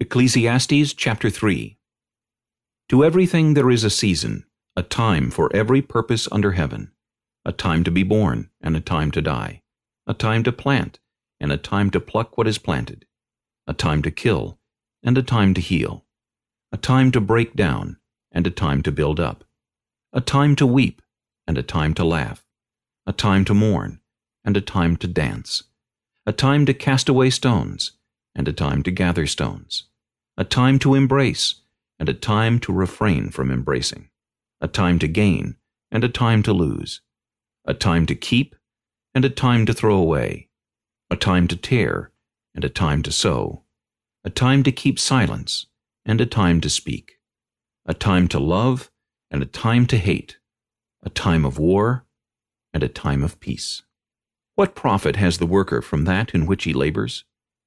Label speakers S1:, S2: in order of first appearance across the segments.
S1: Ecclesiastes chapter 3 To everything there is a season, a time for every purpose under heaven, a time to be born, and a time to die, a time to plant, and a time to pluck what is planted, a time to kill, and a time to heal, a time to break down, and a time to build up, a time to weep, and a time to laugh, a time to mourn, and a time to dance, a time to cast away stones, and a time to gather stones, a time to embrace, and a time to refrain from embracing, a time to gain, and a time to lose, a time to keep, and a time to throw away, a time to tear, and a time to sew, a time to keep silence, and a time to speak, a time to love, and a time to hate, a time of war, and a time of peace. What profit has the worker from that in which he labors?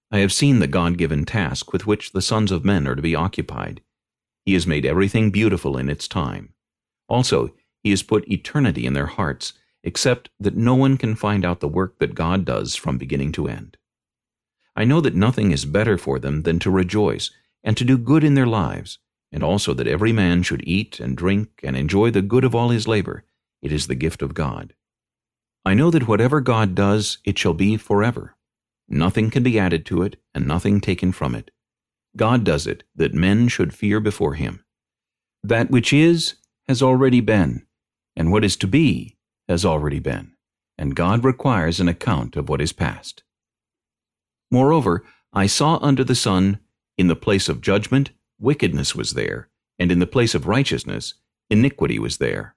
S1: I have seen the God-given task with which the sons of men are to be occupied. He has made everything beautiful in its time. Also, he has put eternity in their hearts, except that no one can find out the work that God does from beginning to end. I know that nothing is better for them than to rejoice and to do good in their lives, and also that every man should eat and drink and enjoy the good of all his labor. It is the gift of God. I know that whatever God does, it shall be forever. Nothing can be added to it, and nothing taken from it. God does it, that men should fear before him. That which is, has already been, and what is to be, has already been, and God requires an account of what is past. Moreover, I saw under the sun, in the place of judgment, wickedness was there, and in the place of righteousness, iniquity was there.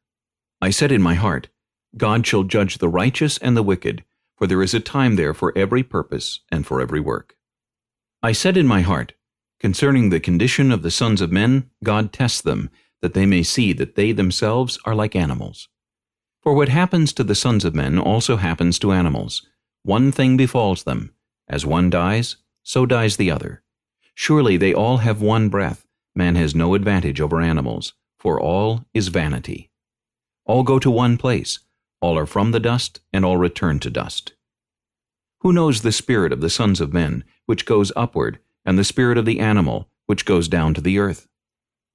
S1: I said in my heart, God shall judge the righteous and the wicked, for there is a time there for every purpose and for every work. I said in my heart, Concerning the condition of the sons of men, God tests them, that they may see that they themselves are like animals. For what happens to the sons of men also happens to animals. One thing befalls them. As one dies, so dies the other. Surely they all have one breath. Man has no advantage over animals, for all is vanity. All go to one place. All are from the dust, and all return to dust. Who knows the spirit of the sons of men, which goes upward, and the spirit of the animal, which goes down to the earth?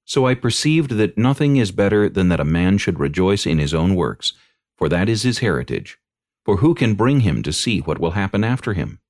S1: So I perceived that nothing is better than that a man should rejoice in his own works, for that is his heritage. For who can bring him to see what will happen after him?